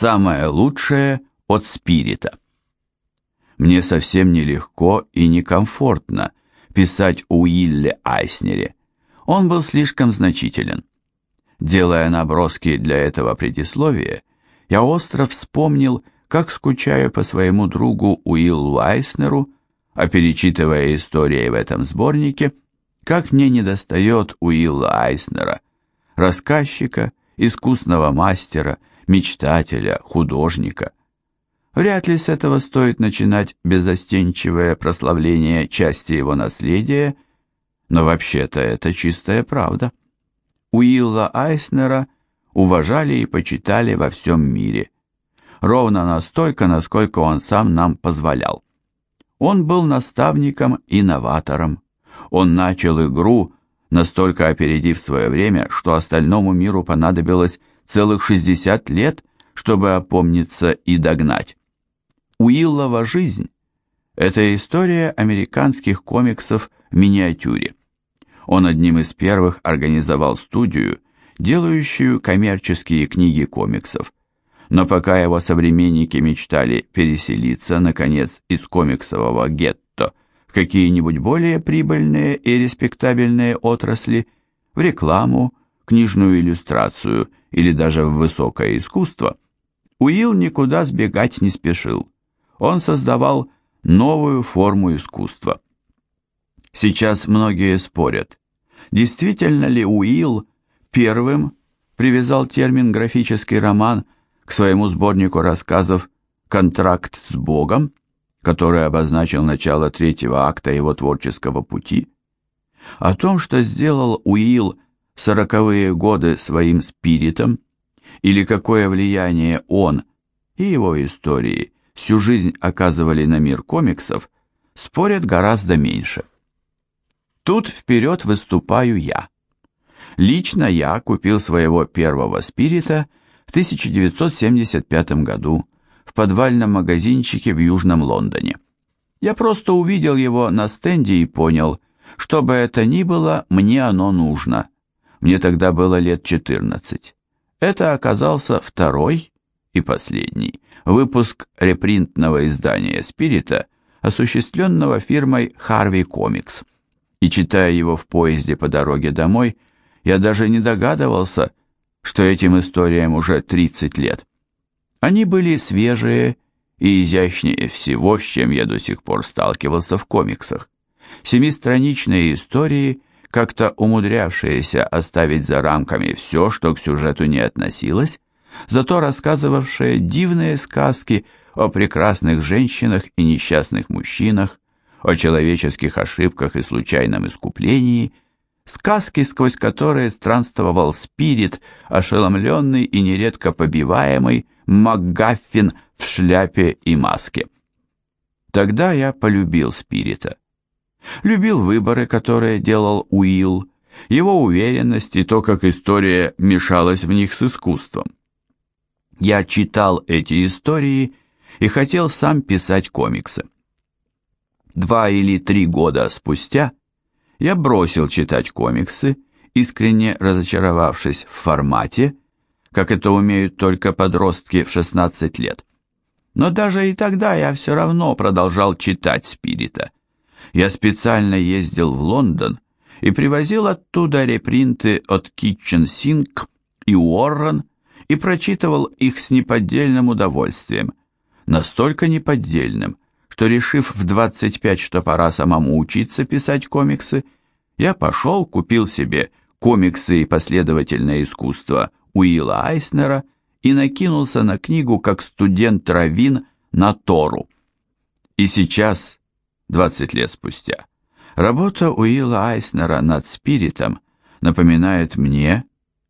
Самое лучшее от спирита. Мне совсем нелегко и некомфортно писать о Уилле Айснере. Он был слишком значителен. Делая наброски для этого предисловия, я остро вспомнил, как скучаю по своему другу Уиллу Айснеру, а перечитывая истории в этом сборнике, как мне недостает Уилла Айснера, рассказчика, искусного мастера, мечтателя, художника. Вряд ли с этого стоит начинать безостенчивое прославление части его наследия, но вообще-то это чистая правда. Уилла Айснера уважали и почитали во всем мире, ровно настолько, насколько он сам нам позволял. Он был наставником и новатором. Он начал игру, настолько опередив свое время, что остальному миру понадобилось целых 60 лет, чтобы опомниться и догнать. Уиллова жизнь – это история американских комиксов в миниатюре. Он одним из первых организовал студию, делающую коммерческие книги комиксов. Но пока его современники мечтали переселиться, наконец, из комиксового гетто в какие-нибудь более прибыльные и респектабельные отрасли, в рекламу, книжную иллюстрацию или даже в высокое искусство, Уилл никуда сбегать не спешил. Он создавал новую форму искусства. Сейчас многие спорят, действительно ли Уилл первым привязал термин «графический роман» к своему сборнику рассказов «Контракт с Богом», который обозначил начало третьего акта его творческого пути. О том, что сделал Уилл сороковые годы своим спиритом, или какое влияние он и его истории всю жизнь оказывали на мир комиксов, спорят гораздо меньше. Тут вперед выступаю я. Лично я купил своего первого спирита в 1975 году в подвальном магазинчике в Южном Лондоне. Я просто увидел его на стенде и понял, что бы это ни было, мне оно нужно. Мне тогда было лет 14. Это оказался второй и последний выпуск репринтного издания «Спирита», осуществленного фирмой Harvey Comics. И читая его в поезде по дороге домой, я даже не догадывался, что этим историям уже 30 лет. Они были свежие и изящнее всего, с чем я до сих пор сталкивался в комиксах. Семистраничные истории, как-то умудрявшиеся оставить за рамками все, что к сюжету не относилось, зато рассказывавшие дивные сказки о прекрасных женщинах и несчастных мужчинах, о человеческих ошибках и случайном искуплении, сказки, сквозь которые странствовал спирит, ошеломленный и нередко побиваемый МакГаффин в шляпе и маске. Тогда я полюбил спирита. Любил выборы, которые делал Уилл, его уверенность и то, как история мешалась в них с искусством. Я читал эти истории и хотел сам писать комиксы. Два или три года спустя я бросил читать комиксы, искренне разочаровавшись в формате, как это умеют только подростки в 16 лет. Но даже и тогда я все равно продолжал читать Спирита. Я специально ездил в Лондон и привозил оттуда репринты от Kitchen Sink и Уоррен и прочитывал их с неподдельным удовольствием, настолько неподдельным, что, решив в 25, что пора самому учиться писать комиксы, я пошел, купил себе комиксы и последовательное искусство Уилла Айснера и накинулся на книгу как студент Равин на Тору. И сейчас, 20 лет спустя, работа Уилла Айснера над спиритом напоминает мне,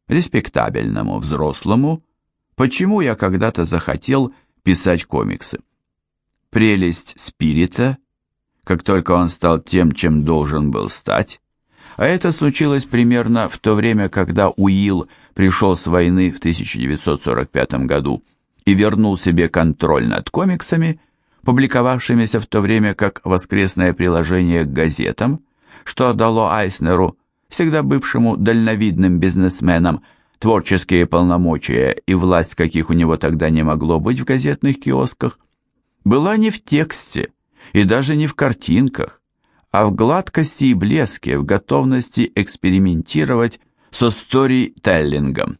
респектабельному взрослому, почему я когда-то захотел писать комиксы. Прелесть спирита, как только он стал тем, чем должен был стать, а это случилось примерно в то время, когда Уилл пришел с войны в 1945 году и вернул себе контроль над комиксами, публиковавшимися в то время как воскресное приложение к газетам, что дало Айснеру всегда бывшему дальновидным бизнесменом, творческие полномочия и власть, каких у него тогда не могло быть в газетных киосках, была не в тексте и даже не в картинках, а в гладкости и блеске, в готовности экспериментировать со сторителлингом.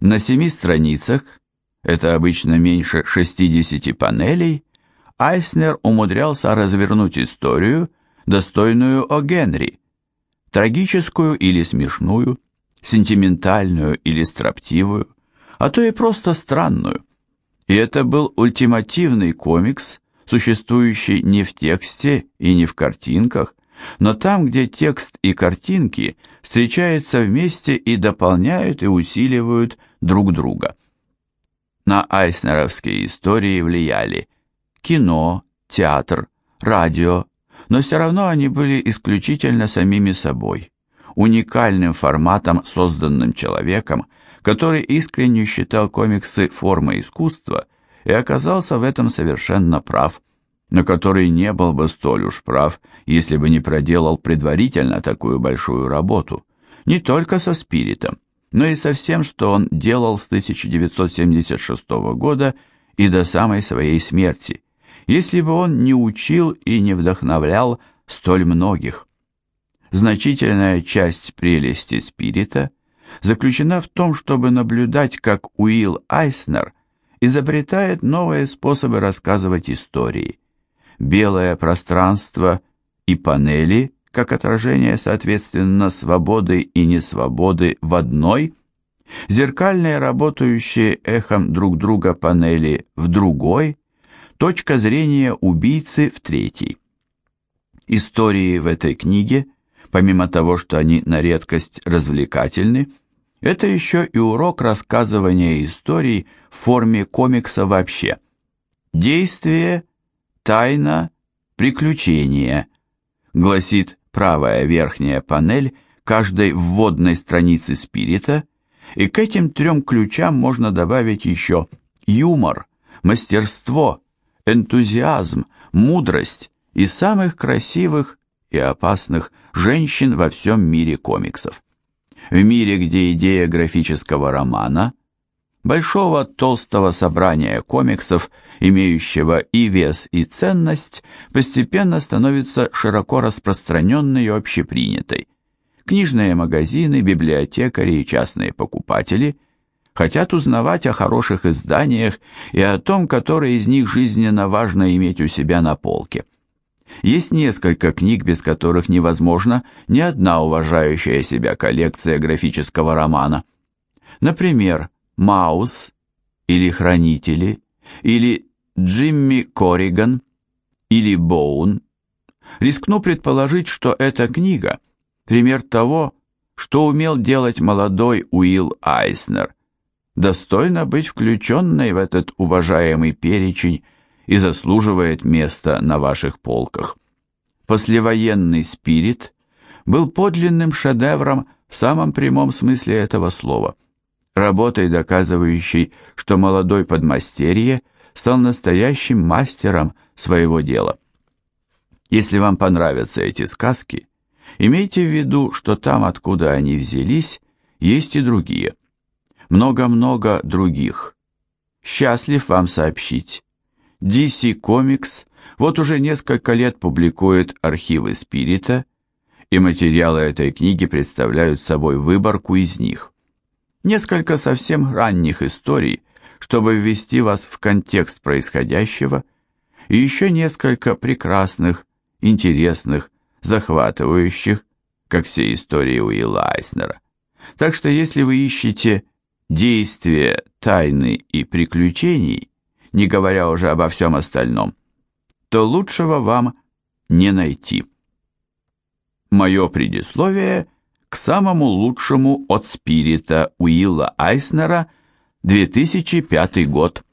На семи страницах, это обычно меньше 60 панелей, Айснер умудрялся развернуть историю, достойную о Генри, трагическую или смешную, сентиментальную или строптивую, а то и просто странную. И это был ультимативный комикс, существующий не в тексте и не в картинках, но там, где текст и картинки встречаются вместе и дополняют и усиливают друг друга. На айснеровские истории влияли кино, театр, радио, но все равно они были исключительно самими собой, уникальным форматом, созданным человеком, который искренне считал комиксы формой искусства и оказался в этом совершенно прав, но который не был бы столь уж прав, если бы не проделал предварительно такую большую работу, не только со спиритом, но и со всем, что он делал с 1976 года и до самой своей смерти – если бы он не учил и не вдохновлял столь многих. Значительная часть прелести спирита заключена в том, чтобы наблюдать, как Уилл Айснер изобретает новые способы рассказывать истории. Белое пространство и панели, как отражение, соответственно, свободы и несвободы в одной, зеркальные работающие эхом друг друга панели в другой, Точка зрения убийцы в третьей. Истории в этой книге, помимо того, что они на редкость развлекательны, это еще и урок рассказывания историй в форме комикса вообще. Действие, тайна, приключение, гласит правая верхняя панель каждой вводной страницы спирита, и к этим трем ключам можно добавить еще юмор, мастерство, энтузиазм, мудрость и самых красивых и опасных женщин во всем мире комиксов. В мире, где идея графического романа, большого толстого собрания комиксов, имеющего и вес, и ценность, постепенно становится широко распространенной и общепринятой. Книжные магазины, библиотекари и частные покупатели – хотят узнавать о хороших изданиях и о том, которые из них жизненно важно иметь у себя на полке. Есть несколько книг, без которых невозможно ни одна уважающая себя коллекция графического романа. Например, «Маус» или «Хранители» или «Джимми Корриган» или «Боун». Рискну предположить, что эта книга – пример того, что умел делать молодой Уилл Айснер – достойна быть включенной в этот уважаемый перечень и заслуживает места на ваших полках. Послевоенный спирит был подлинным шедевром в самом прямом смысле этого слова, работой, доказывающей, что молодой подмастерье стал настоящим мастером своего дела. Если вам понравятся эти сказки, имейте в виду, что там, откуда они взялись, есть и другие много-много других. Счастлив вам сообщить. DC Comics вот уже несколько лет публикует архивы Спирита, и материалы этой книги представляют собой выборку из них. Несколько совсем ранних историй, чтобы ввести вас в контекст происходящего, и еще несколько прекрасных, интересных, захватывающих, как все истории Уилла Айснера. Так что если вы ищете действия, тайны и приключений, не говоря уже обо всем остальном, то лучшего вам не найти. Мое предисловие к самому лучшему от спирита Уилла Айснера 2005 год.